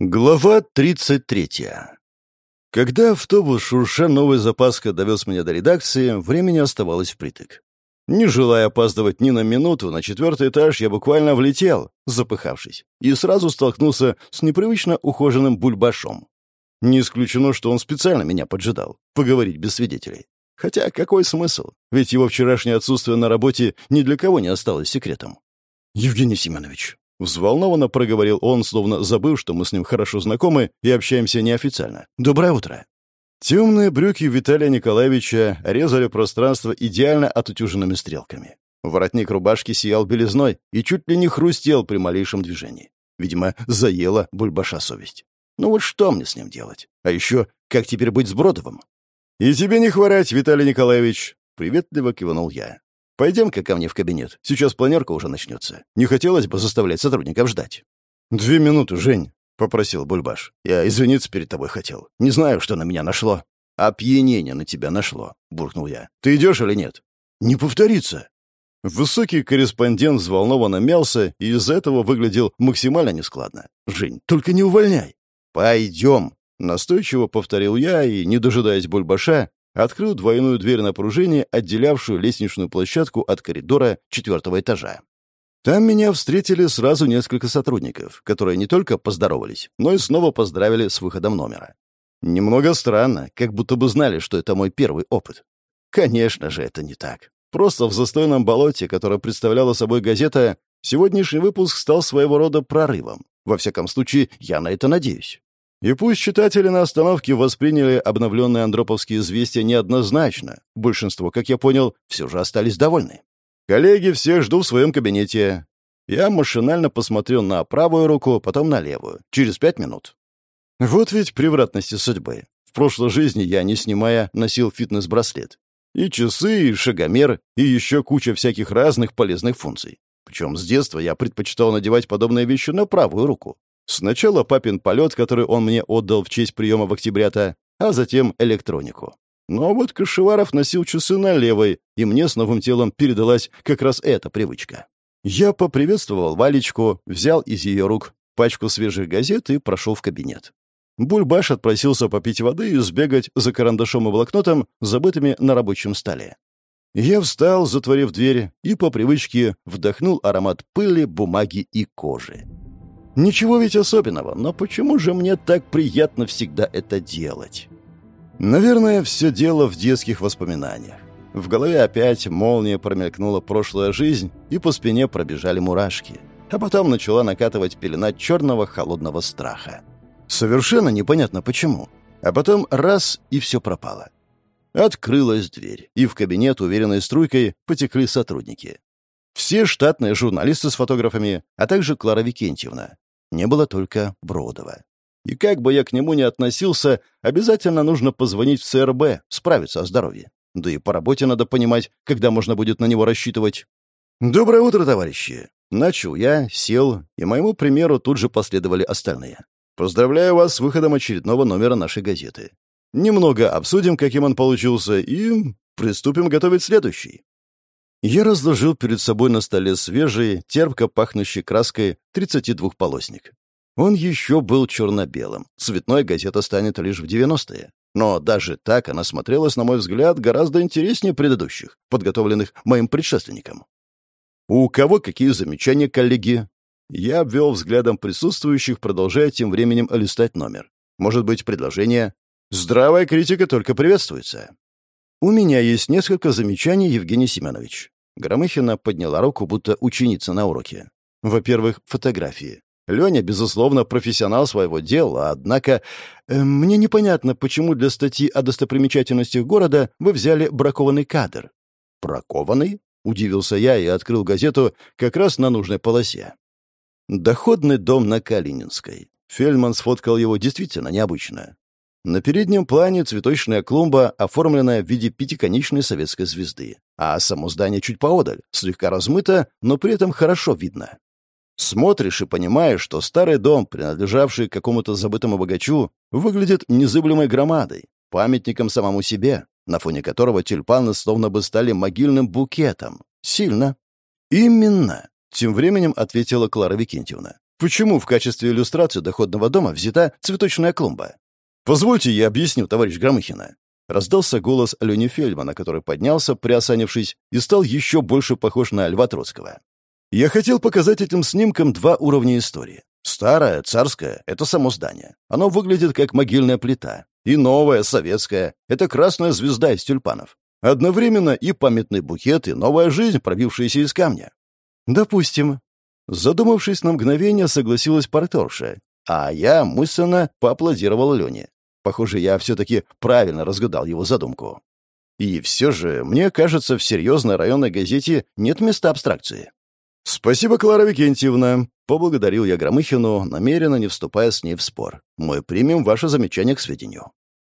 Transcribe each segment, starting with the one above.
Глава 33. Когда автобус, шурша новой запаска, довез меня до редакции, времени оставалось впритык. Не желая опаздывать ни на минуту, на четвертый этаж я буквально влетел, запыхавшись, и сразу столкнулся с непривычно ухоженным бульбашом. Не исключено, что он специально меня поджидал, поговорить без свидетелей. Хотя какой смысл? Ведь его вчерашнее отсутствие на работе ни для кого не осталось секретом. «Евгений Семенович, Взволнованно проговорил он, словно забыв, что мы с ним хорошо знакомы и общаемся неофициально. «Доброе утро». Темные брюки Виталия Николаевича резали пространство идеально отутюженными стрелками. Воротник рубашки сиял белизной и чуть ли не хрустел при малейшем движении. Видимо, заела бульбаша совесть. Ну вот что мне с ним делать? А еще, как теперь быть с Бродовым? «И тебе не хворать, Виталий Николаевич!» — приветливо кивнул я. Пойдем-ка ко мне в кабинет. Сейчас планерка уже начнется. Не хотелось бы заставлять сотрудников ждать». «Две минуты, Жень», — попросил Бульбаш. «Я извиниться перед тобой хотел. Не знаю, что на меня нашло». «Опьянение на тебя нашло», — буркнул я. «Ты идешь или нет?» «Не повторится». Высокий корреспондент взволнованно мялся и из-за этого выглядел максимально нескладно. «Жень, только не увольняй». «Пойдем», — настойчиво повторил я и, не дожидаясь Бульбаша, открыл двойную дверь на пружине, отделявшую лестничную площадку от коридора четвертого этажа. Там меня встретили сразу несколько сотрудников, которые не только поздоровались, но и снова поздравили с выходом номера. Немного странно, как будто бы знали, что это мой первый опыт. Конечно же, это не так. Просто в застойном болоте, которое представляла собой газета, сегодняшний выпуск стал своего рода прорывом. Во всяком случае, я на это надеюсь. И пусть читатели на остановке восприняли обновленные андроповские известия неоднозначно, большинство, как я понял, все же остались довольны. «Коллеги, все жду в своем кабинете». Я машинально посмотрел на правую руку, потом на левую. Через пять минут. Вот ведь превратности судьбы. В прошлой жизни я, не снимая, носил фитнес-браслет. И часы, и шагомер, и еще куча всяких разных полезных функций. Причем с детства я предпочитал надевать подобные вещи на правую руку. Сначала папин полет, который он мне отдал в честь приема в октябрята, а затем электронику. Но вот Кашеваров носил часы на левой, и мне с новым телом передалась как раз эта привычка. Я поприветствовал Валечку, взял из ее рук пачку свежих газет и прошел в кабинет. Бульбаш отпросился попить воды и сбегать за карандашом и блокнотом, забытыми на рабочем столе. Я встал, затворив дверь, и по привычке вдохнул аромат пыли, бумаги и кожи. Ничего ведь особенного, но почему же мне так приятно всегда это делать? Наверное, все дело в детских воспоминаниях. В голове опять молния промелькнула прошлая жизнь, и по спине пробежали мурашки. А потом начала накатывать пелена черного холодного страха. Совершенно непонятно почему. А потом раз — и все пропало. Открылась дверь, и в кабинет уверенной струйкой потекли сотрудники. Все штатные журналисты с фотографами, а также Клара Викентьевна. Не было только Бродова. И как бы я к нему ни относился, обязательно нужно позвонить в ЦРБ, справиться о здоровье. Да и по работе надо понимать, когда можно будет на него рассчитывать. «Доброе утро, товарищи!» Начал я, сел, и моему примеру тут же последовали остальные. «Поздравляю вас с выходом очередного номера нашей газеты. Немного обсудим, каким он получился, и приступим готовить следующий». Я разложил перед собой на столе свежий, терпко пахнущий краской 32-полосник. Он еще был черно-белым. Цветной газета станет лишь в 90-е. Но даже так она смотрелась, на мой взгляд, гораздо интереснее предыдущих, подготовленных моим предшественником. «У кого какие замечания, коллеги?» Я обвел взглядом присутствующих, продолжая тем временем листать номер. «Может быть, предложение?» «Здравая критика только приветствуется». «У меня есть несколько замечаний, Евгений Семенович». Громыхина подняла руку, будто ученица на уроке. «Во-первых, фотографии. Леня, безусловно, профессионал своего дела, однако э, мне непонятно, почему для статьи о достопримечательностях города вы взяли бракованный кадр». «Бракованный?» — удивился я и открыл газету как раз на нужной полосе. «Доходный дом на Калининской». Фельдман сфоткал его действительно необычно. На переднем плане цветочная клумба, оформленная в виде пятиконечной советской звезды, а само здание чуть поодаль, слегка размыто, но при этом хорошо видно. Смотришь и понимаешь, что старый дом, принадлежавший какому-то забытому богачу, выглядит незыблемой громадой, памятником самому себе, на фоне которого тюльпаны словно бы стали могильным букетом. Сильно. «Именно», — тем временем ответила Клара Викентьевна. Почему в качестве иллюстрации доходного дома взята цветочная клумба? Позвольте я объясню, товарищ Громыхина. Раздался голос Алёни Фельдмана, который поднялся, приосанившись, и стал еще больше похож на Льва Троцкого. Я хотел показать этим снимкам два уровня истории. Старое, царское — это само здание. Оно выглядит как могильная плита. И новое, советское — это красная звезда из тюльпанов. Одновременно и памятный букет, и новая жизнь, пробившаяся из камня. Допустим. Задумавшись на мгновение, согласилась порторша, а я мысленно поаплодировал Лене. Похоже, я все-таки правильно разгадал его задумку. И все же, мне кажется, в серьезной районной газете нет места абстракции. «Спасибо, Клара Викентьевна», — поблагодарил я Громыхину, намеренно не вступая с ней в спор. «Мы примем ваше замечание к сведению».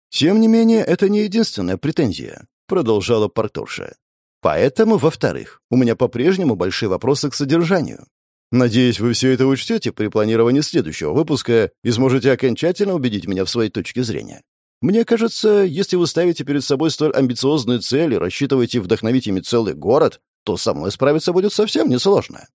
«Тем не менее, это не единственная претензия», — продолжала Парторша. «Поэтому, во-вторых, у меня по-прежнему большие вопросы к содержанию. Надеюсь, вы все это учтете при планировании следующего выпуска и сможете окончательно убедить меня в своей точке зрения. Мне кажется, если вы ставите перед собой столь амбициозную цель и рассчитываете вдохновить ими целый город, то со мной справиться будет совсем несложно».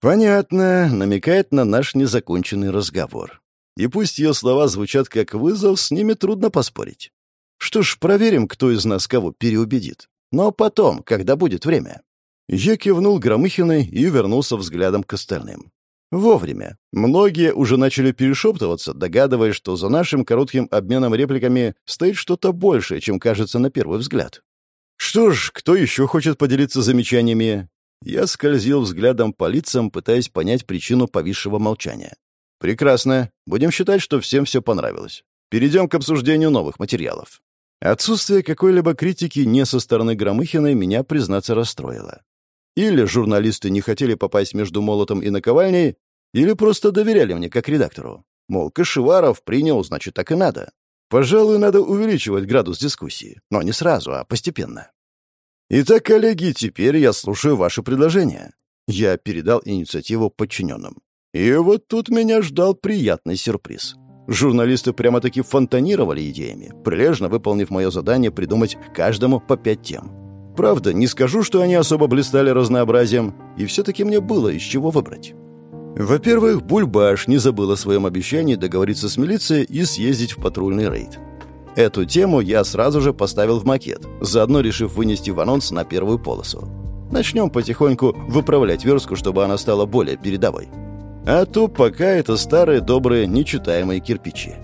«Понятно», — намекает на наш незаконченный разговор. И пусть ее слова звучат как вызов, с ними трудно поспорить. Что ж, проверим, кто из нас кого переубедит. Но потом, когда будет время. Я кивнул Громыхиной и вернулся взглядом к остальным. Вовремя. Многие уже начали перешептываться, догадываясь, что за нашим коротким обменом репликами стоит что-то большее, чем кажется на первый взгляд. Что ж, кто еще хочет поделиться замечаниями? Я скользил взглядом по лицам, пытаясь понять причину повисшего молчания. Прекрасно. Будем считать, что всем все понравилось. Перейдем к обсуждению новых материалов. Отсутствие какой-либо критики не со стороны Громыхиной меня, признаться, расстроило. Или журналисты не хотели попасть между молотом и наковальней, или просто доверяли мне как редактору. Мол, Кашеваров принял, значит, так и надо. Пожалуй, надо увеличивать градус дискуссии, но не сразу, а постепенно. Итак, коллеги, теперь я слушаю ваши предложения. Я передал инициативу подчиненным. И вот тут меня ждал приятный сюрприз. Журналисты прямо-таки фонтанировали идеями, прилежно выполнив мое задание придумать каждому по пять тем. Правда, не скажу, что они особо блистали разнообразием, и все-таки мне было из чего выбрать. Во-первых, Бульбаш не забыл о своем обещании договориться с милицией и съездить в патрульный рейд. Эту тему я сразу же поставил в макет, заодно решив вынести в анонс на первую полосу. Начнем потихоньку выправлять верстку, чтобы она стала более передовой. А то пока это старые добрые нечитаемые кирпичи.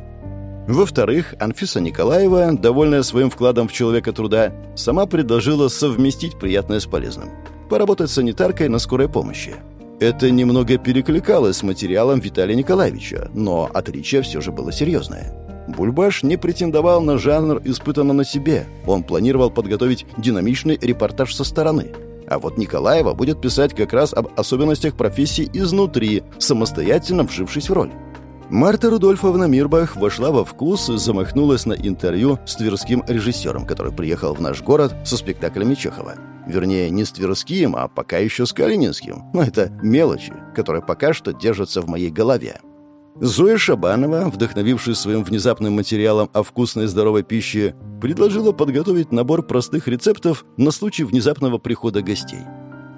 Во-вторых, Анфиса Николаева, довольная своим вкладом в человека труда, сама предложила совместить приятное с полезным. Поработать санитаркой на скорой помощи. Это немного перекликалось с материалом Виталия Николаевича, но отличие все же было серьезное. Бульбаш не претендовал на жанр испытанно на себе. Он планировал подготовить динамичный репортаж со стороны. А вот Николаева будет писать как раз об особенностях профессии изнутри, самостоятельно вжившись в роль. Марта Рудольфовна Мирбах вошла во вкус замахнулась на интервью с тверским режиссером, который приехал в наш город со спектаклями Чехова. Вернее, не с тверским, а пока еще с калининским. Но это мелочи, которые пока что держатся в моей голове. Зоя Шабанова, вдохновившись своим внезапным материалом о вкусной и здоровой пище, предложила подготовить набор простых рецептов на случай внезапного прихода гостей.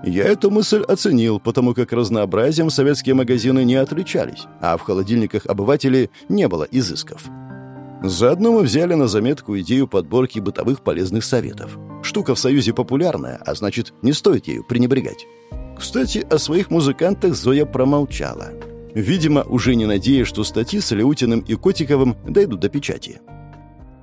Я эту мысль оценил, потому как разнообразием советские магазины не отличались, а в холодильниках обывателей не было изысков. Заодно мы взяли на заметку идею подборки бытовых полезных советов. Штука в Союзе популярная, а значит, не стоит ею пренебрегать. Кстати, о своих музыкантах Зоя промолчала. Видимо, уже не надеясь, что статьи с Леутиным и Котиковым дойдут до печати.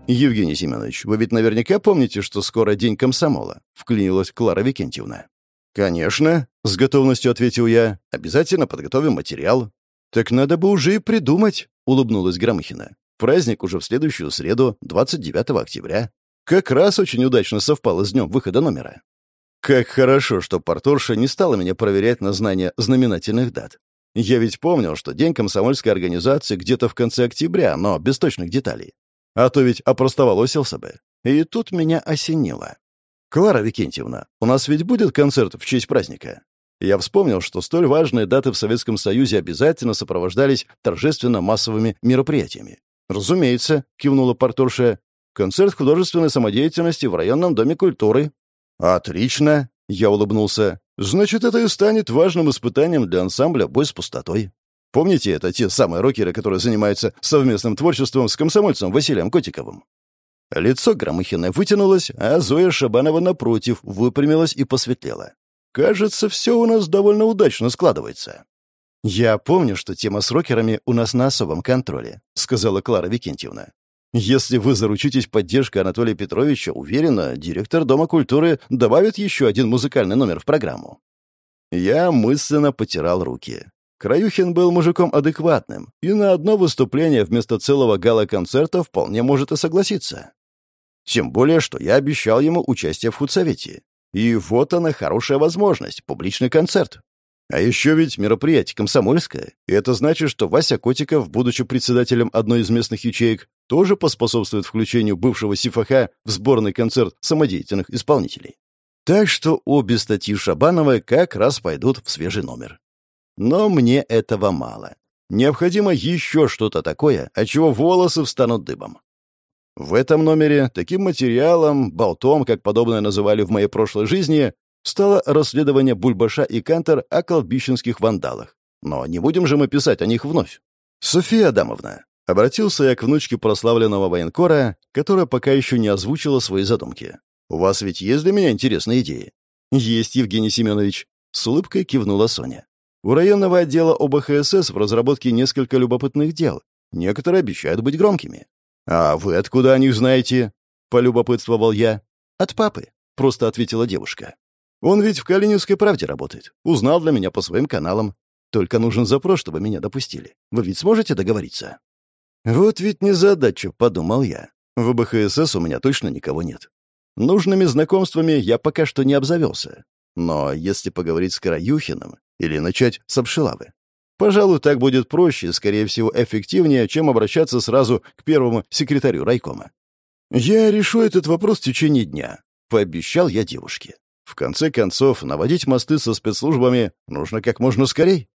«Евгений Семенович, вы ведь наверняка помните, что скоро день комсомола?» — вклинилась Клара Викентьевна. «Конечно», — с готовностью ответил я. «Обязательно подготовим материал». «Так надо бы уже и придумать», — улыбнулась Громыхина. «Праздник уже в следующую среду, 29 октября. Как раз очень удачно совпало с днем выхода номера». Как хорошо, что порторша не стала меня проверять на знание знаменательных дат. Я ведь помнил, что день комсомольской организации где-то в конце октября, но без точных деталей. А то ведь опростоволосился бы. И тут меня осенило. «Клара Викентьевна, у нас ведь будет концерт в честь праздника?» Я вспомнил, что столь важные даты в Советском Союзе обязательно сопровождались торжественно-массовыми мероприятиями. «Разумеется», — кивнула порторша, — «концерт художественной самодеятельности в районном доме культуры». «Отлично», — я улыбнулся. Значит, это и станет важным испытанием для ансамбля «Бой с пустотой». Помните, это те самые рокеры, которые занимаются совместным творчеством с комсомольцем Василием Котиковым? Лицо Громыхина вытянулось, а Зоя Шабанова, напротив, выпрямилась и посветлела. «Кажется, все у нас довольно удачно складывается». «Я помню, что тема с рокерами у нас на особом контроле», — сказала Клара Викентьевна. «Если вы заручитесь поддержкой Анатолия Петровича, уверена, директор Дома культуры добавит еще один музыкальный номер в программу». Я мысленно потирал руки. Краюхин был мужиком адекватным, и на одно выступление вместо целого гала-концерта вполне может и согласиться. Тем более, что я обещал ему участие в худсовете. И вот она, хорошая возможность, публичный концерт. А еще ведь мероприятие комсомольское, и это значит, что Вася Котиков, будучи председателем одной из местных ячеек, тоже поспособствует включению бывшего Сифаха в сборный концерт самодеятельных исполнителей. Так что обе статьи Шабановой как раз пойдут в свежий номер. Но мне этого мало. Необходимо еще что-то такое, от чего волосы встанут дыбом. В этом номере таким материалом, болтом, как подобное называли в моей прошлой жизни, стало расследование Бульбаша и Кантер о колбищенских вандалах. Но не будем же мы писать о них вновь. «София Адамовна», — обратился я к внучке прославленного военкора, которая пока еще не озвучила свои задумки. «У вас ведь есть для меня интересные идеи?» «Есть, Евгений Семенович», — с улыбкой кивнула Соня. У районного отдела ОБХСС в разработке несколько любопытных дел. Некоторые обещают быть громкими. «А вы откуда о них знаете?» — полюбопытствовал я. «От папы», — просто ответила девушка. «Он ведь в Калининской правде работает. Узнал для меня по своим каналам. Только нужен запрос, чтобы меня допустили. Вы ведь сможете договориться?» «Вот ведь незадача», — подумал я. «В ОБХСС у меня точно никого нет. Нужными знакомствами я пока что не обзавелся. Но если поговорить с Караюхиным, или начать с Абшилавы. Пожалуй, так будет проще скорее всего, эффективнее, чем обращаться сразу к первому секретарю райкома. «Я решу этот вопрос в течение дня», — пообещал я девушке. «В конце концов, наводить мосты со спецслужбами нужно как можно скорей».